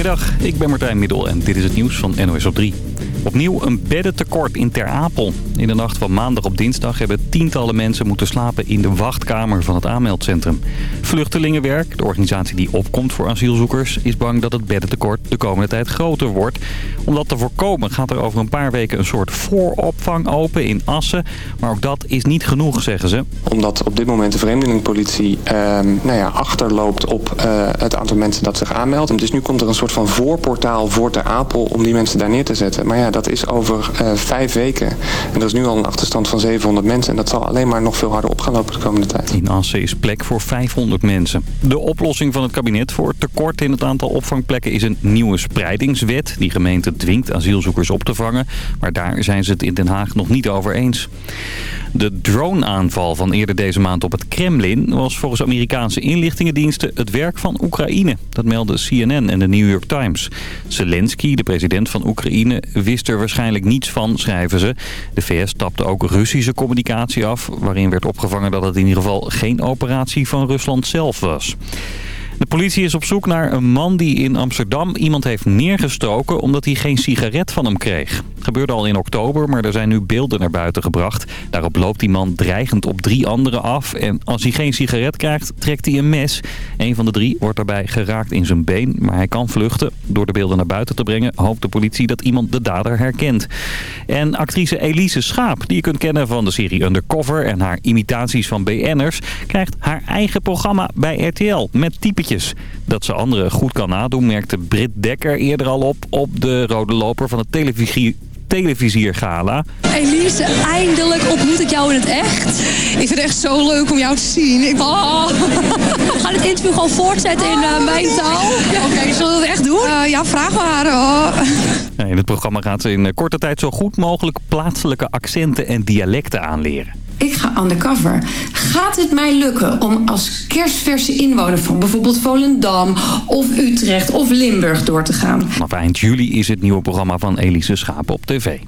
Goedemiddag, ik ben Martijn Middel en dit is het nieuws van NOS op 3. Opnieuw een beddentekort in Ter Apel. In de nacht van maandag op dinsdag hebben tientallen mensen moeten slapen in de wachtkamer van het aanmeldcentrum. Vluchtelingenwerk, de organisatie die opkomt voor asielzoekers, is bang dat het beddentekort de komende tijd groter wordt. Om dat te voorkomen gaat er over een paar weken een soort vooropvang open in Assen. Maar ook dat is niet genoeg, zeggen ze. Omdat op dit moment de vreemdelingenpolitie uh, nou ja, achterloopt op uh, het aantal mensen dat zich aanmeldt. Dus nu komt er een soort van voorportaal voor Ter Apel om die mensen daar neer te zetten. Maar ja, dat is over uh, vijf weken. En is nu al een achterstand van 700 mensen. En dat zal alleen maar nog veel harder op gaan lopen de komende tijd. In Assen is plek voor 500 mensen. De oplossing van het kabinet voor tekort in het aantal opvangplekken is een nieuwe spreidingswet. Die gemeente dwingt asielzoekers op te vangen. Maar daar zijn ze het in Den Haag nog niet over eens. De drone-aanval van eerder deze maand op het Kremlin was volgens Amerikaanse inlichtingendiensten het werk van Oekraïne. Dat melden CNN en de New York Times. Zelensky, de president van Oekraïne, wist er waarschijnlijk niets van, schrijven ze. De tapte ook Russische communicatie af, waarin werd opgevangen dat het in ieder geval geen operatie van Rusland zelf was. De politie is op zoek naar een man die in Amsterdam iemand heeft neergestoken omdat hij geen sigaret van hem kreeg. Gebeurde al in oktober, maar er zijn nu beelden naar buiten gebracht. Daarop loopt die man dreigend op drie anderen af en als hij geen sigaret krijgt, trekt hij een mes. Een van de drie wordt daarbij geraakt in zijn been, maar hij kan vluchten. Door de beelden naar buiten te brengen hoopt de politie dat iemand de dader herkent. En actrice Elise Schaap, die je kunt kennen van de serie Undercover en haar imitaties van BN'ers, krijgt haar eigen programma bij RTL met typetjes. Dat ze anderen goed kan nadoen merkte Britt Dekker eerder al op op de rode loper van het televisie televisiergala. Elise, eindelijk ontmoet ik jou in het echt. Ik vind het echt zo leuk om jou te zien. Ik oh. We gaan het interview gewoon voortzetten in uh, mijn taal. Oké, okay, zullen we het echt doen? Uh, ja, vraag maar. Oh. In het programma gaat ze in korte tijd zo goed mogelijk plaatselijke accenten en dialecten aanleren. Ik ga undercover. Gaat het mij lukken om als kerstverse inwoner van bijvoorbeeld Volendam of Utrecht of Limburg door te gaan? Vanaf eind juli is het nieuwe programma van Elise Schapen op tv.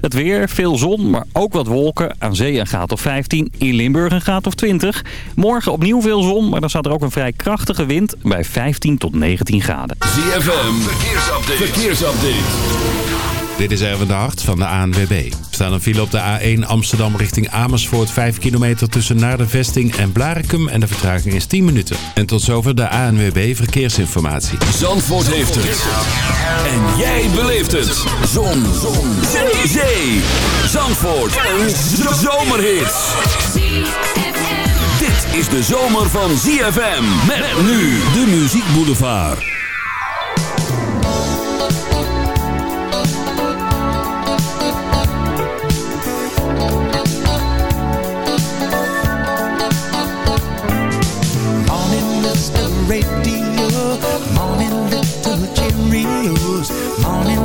Het weer, veel zon, maar ook wat wolken. Aan zee een graad of 15, in Limburg een graad of 20. Morgen opnieuw veel zon, maar dan staat er ook een vrij krachtige wind bij 15 tot 19 graden. ZFM, verkeersupdate. verkeersupdate. Dit is Erwin de Hart van de ANWB. Er staat een file op de A1 Amsterdam richting Amersfoort. 5 kilometer tussen naar de vesting en Blarikum. En de vertraging is 10 minuten. En tot zover de ANWB Verkeersinformatie. Zandvoort heeft het. En jij beleeft het. Zon. Zon. Zee. Zee. Zandvoort. Een zomerhit. Dit is de zomer van ZFM. Met nu de Muziek Boulevard.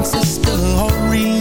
Sister Oreo. Did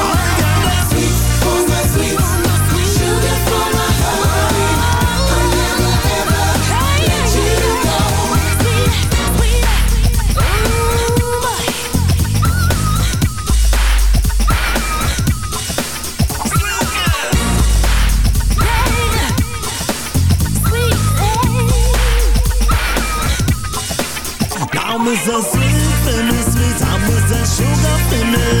sugar,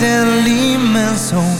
del inmenso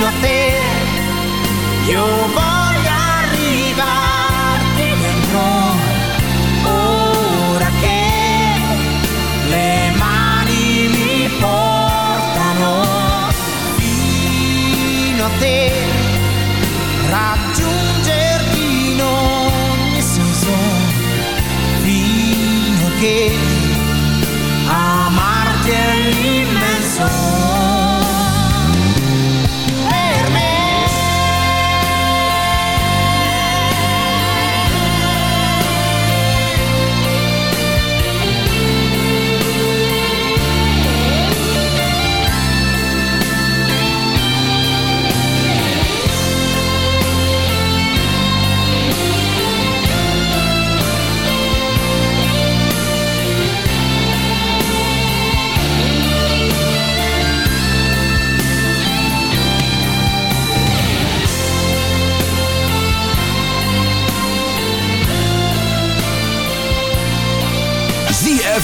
lo hace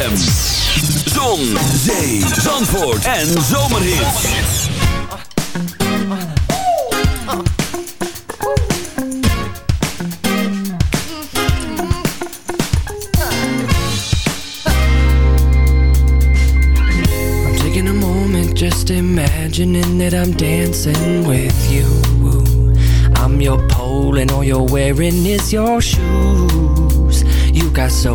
ZFM. Zon, zee, zandvoort en. I'm taking a moment just imagining that I'm dancing with you. I'm your pole and all you're wearing is your shoes. You got soul,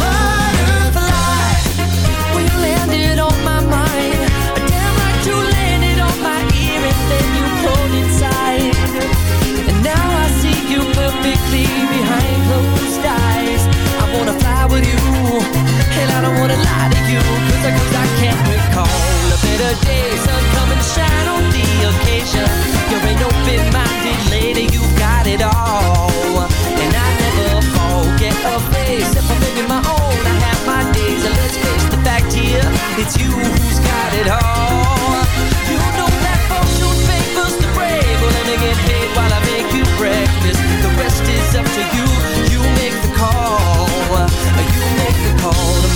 Butterfly, when you landed on my mind Damn like you landed on my ear And then you pulled inside And now I see you perfectly behind closed eyes I wanna I don't wanna lie to I, can't recall. A better day Sun coming and shine on the occasion. You ain't an open-minded lady You got it all. And I never forget a face If I'm living my own. I have my days And let's face the fact here It's you who's got it all. You know that fortune favors the brave. Well let me get paid while I make you breakfast. The rest is up to you. You make the call. You make the call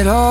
It all.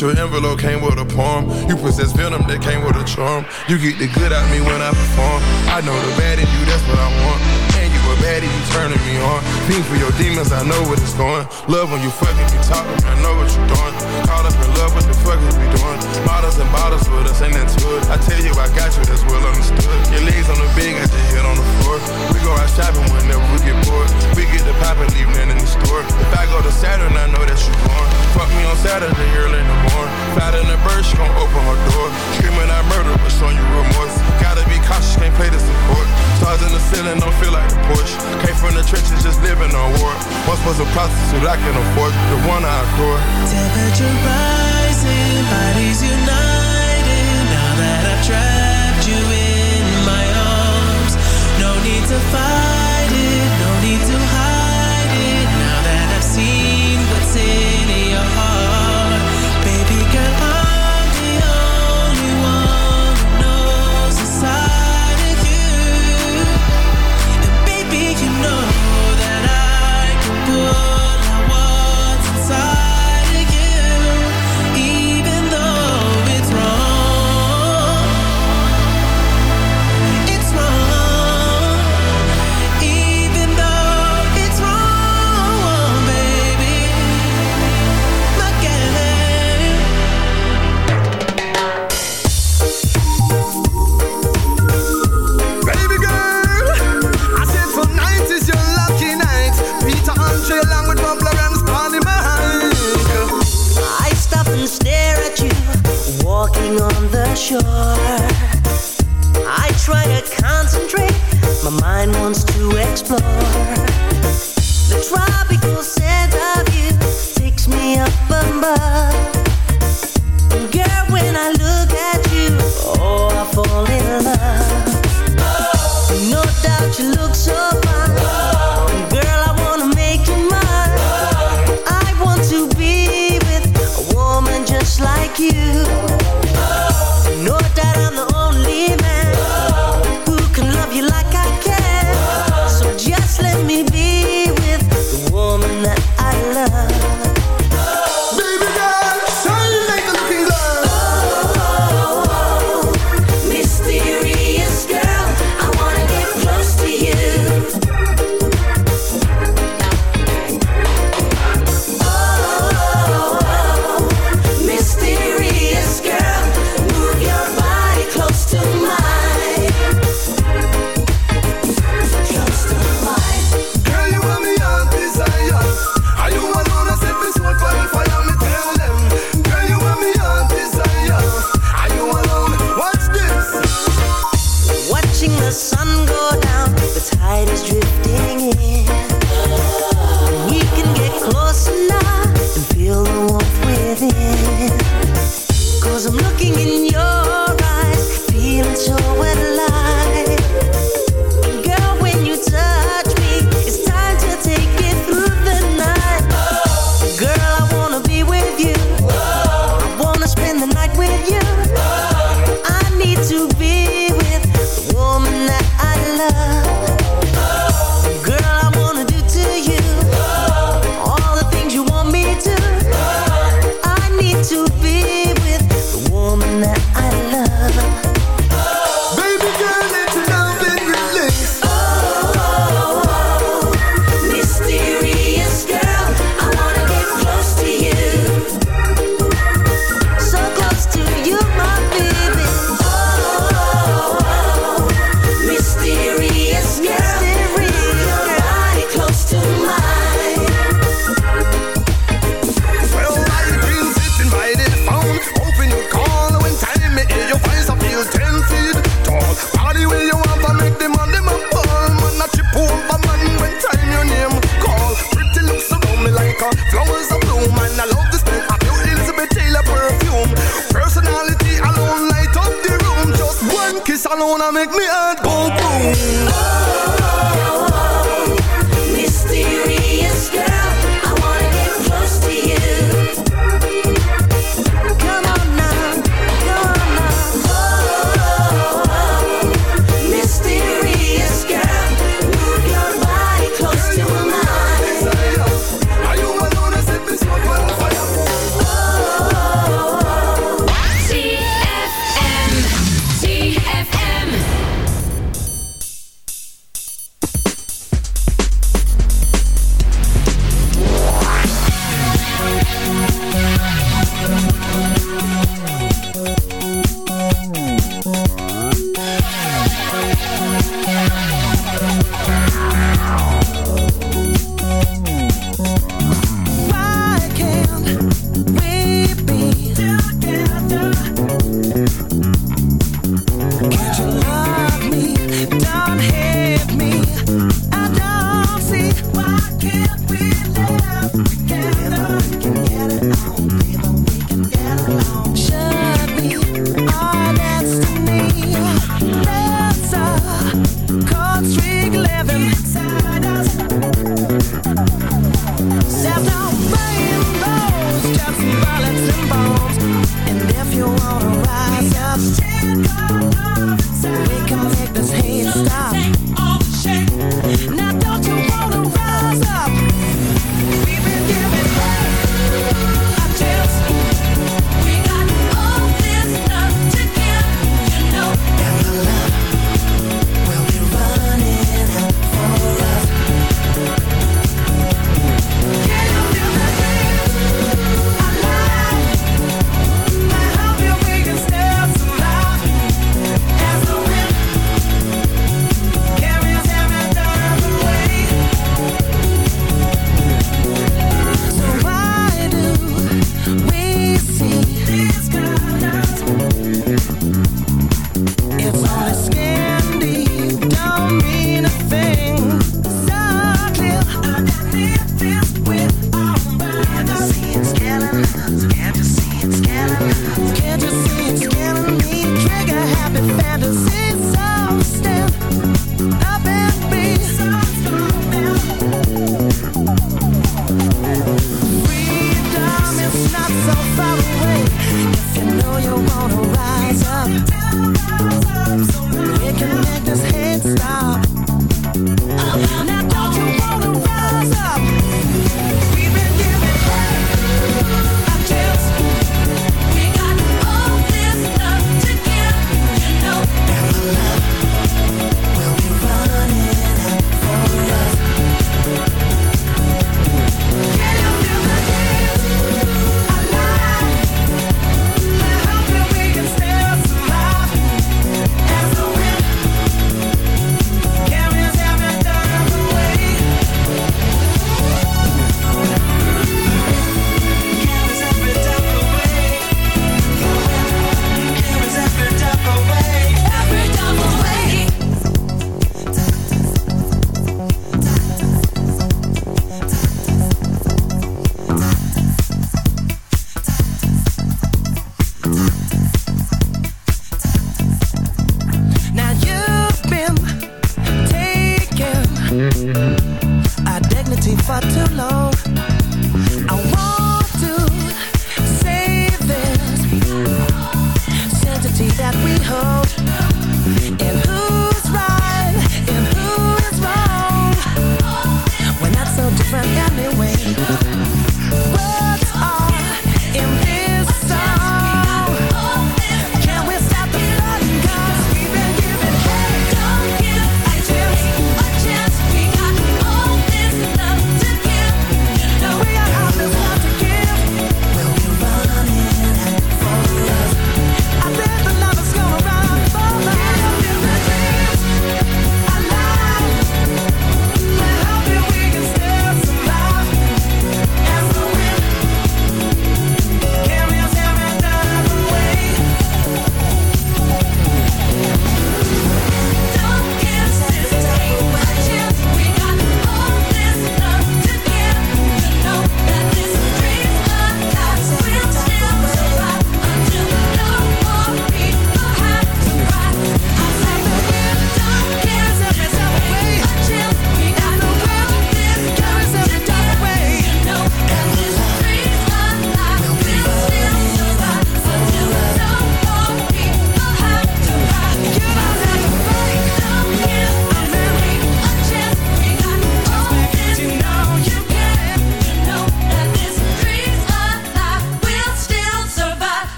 Your envelope came with a poem. You possess venom that came with a charm. You get the good out me when I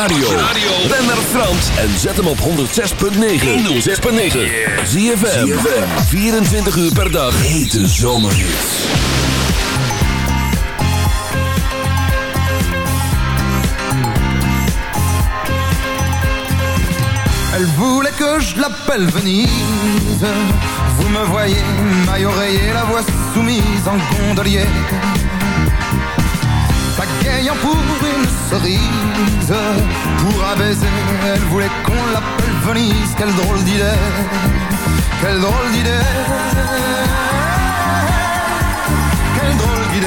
radio. Ben naar Frans en zet hem op 106.9. 106.9. ZFM. 24 uur per dag. Hete zomerhits. Elle voulait que je l'appelle Venise. Vous me voyez, maille oreiller, la voix soumise en gondolier. Pagayant pour une cerise, pour un baiser, elle voulait qu'on l'appelle Venise. Quelle drôle d'idée, quelle drôle d'idée, quelle drôle d'idée.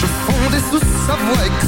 Je